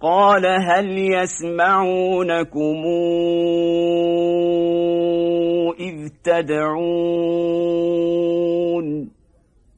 قال هل يسمعونكم إذ تدعون